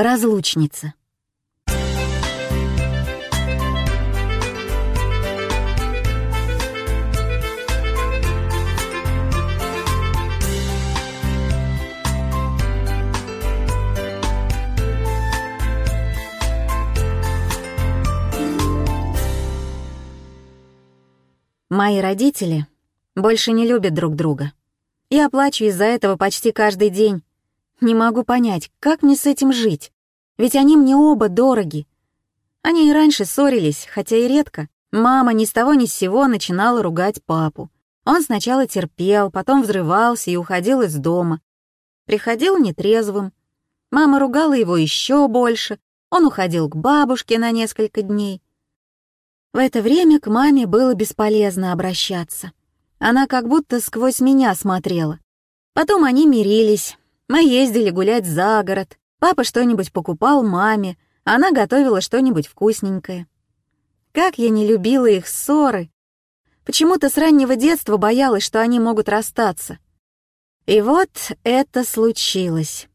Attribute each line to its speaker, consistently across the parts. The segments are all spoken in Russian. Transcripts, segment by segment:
Speaker 1: Разлучница. Мои родители больше не любят друг друга. Я плачу из-за этого почти каждый день. Не могу понять, как мне с этим жить, ведь они мне оба дороги. Они и раньше ссорились, хотя и редко. Мама ни с того ни с сего начинала ругать папу. Он сначала терпел, потом взрывался и уходил из дома. Приходил нетрезвым. Мама ругала его еще больше, он уходил к бабушке на несколько дней. В это время к маме было бесполезно обращаться. Она как будто сквозь меня смотрела. Потом они мирились, мы ездили гулять за город, папа что-нибудь покупал маме, она готовила что-нибудь вкусненькое. Как я не любила их ссоры. Почему-то с раннего детства боялась, что они могут расстаться. И вот это случилось.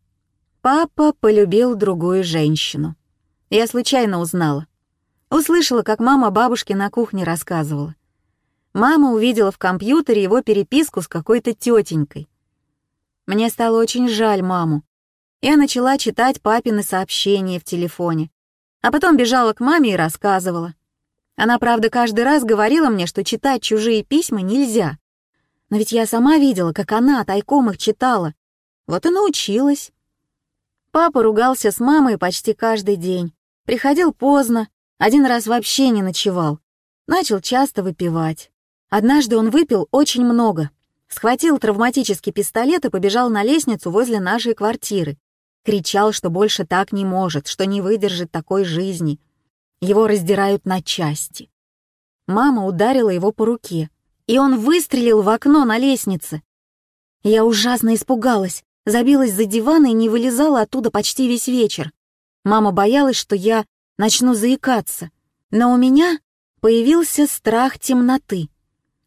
Speaker 1: Папа полюбил другую женщину. Я случайно узнала. Услышала, как мама бабушке на кухне рассказывала. Мама увидела в компьютере его переписку с какой-то тетенькой. Мне стало очень жаль маму. Я начала читать папины сообщения в телефоне, а потом бежала к маме и рассказывала. Она, правда, каждый раз говорила мне, что читать чужие письма нельзя. Но ведь я сама видела, как она тайком их читала. Вот и научилась. Папа ругался с мамой почти каждый день. Приходил поздно, один раз вообще не ночевал. Начал часто выпивать. Однажды он выпил очень много, схватил травматический пистолет и побежал на лестницу возле нашей квартиры. Кричал, что больше так не может, что не выдержит такой жизни. Его раздирают на части. Мама ударила его по руке, и он выстрелил в окно на лестнице. Я ужасно испугалась, забилась за диван и не вылезала оттуда почти весь вечер. Мама боялась, что я начну заикаться, но у меня появился страх темноты.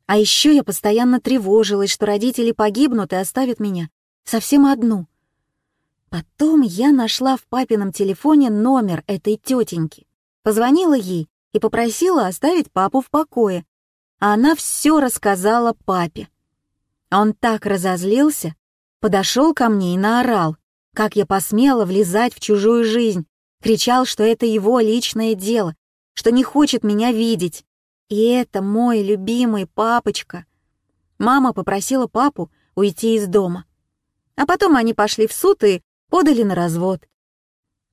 Speaker 1: А еще я постоянно тревожилась, что родители погибнут и оставят меня совсем одну. Потом я нашла в папином телефоне номер этой тетеньки, позвонила ей и попросила оставить папу в покое, а она все рассказала папе. Он так разозлился, подошел ко мне и наорал, как я посмела влезать в чужую жизнь, кричал, что это его личное дело, что не хочет меня видеть, и это мой любимый папочка. Мама попросила папу уйти из дома. А потом они пошли в суд и подали на развод.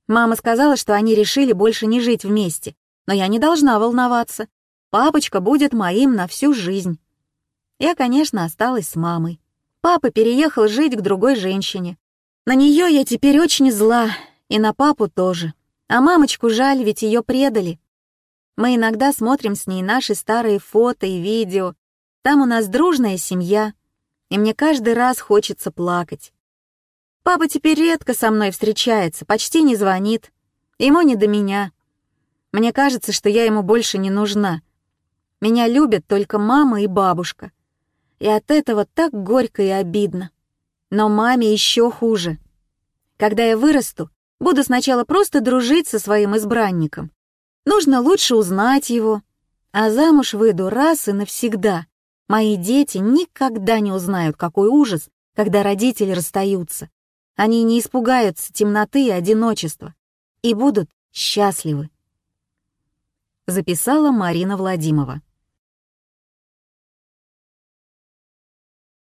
Speaker 1: Мама сказала, что они решили больше не жить вместе, но я не должна волноваться. Папочка будет моим на всю жизнь. Я, конечно, осталась с мамой. Папа переехал жить к другой женщине. На нее я теперь очень зла, и на папу тоже. А мамочку жаль, ведь ее предали. Мы иногда смотрим с ней наши старые фото и видео. Там у нас дружная семья, и мне каждый раз хочется плакать. Папа теперь редко со мной встречается, почти не звонит. Ему не до меня. Мне кажется, что я ему больше не нужна. Меня любят только мама и бабушка. И от этого так горько и обидно. Но маме еще хуже. Когда я вырасту, буду сначала просто дружить со своим избранником, Нужно лучше узнать его. А замуж выйду раз и навсегда. Мои дети никогда не узнают, какой ужас, когда родители расстаются. Они не испугаются темноты и одиночества и будут счастливы. Записала Марина Владимирова.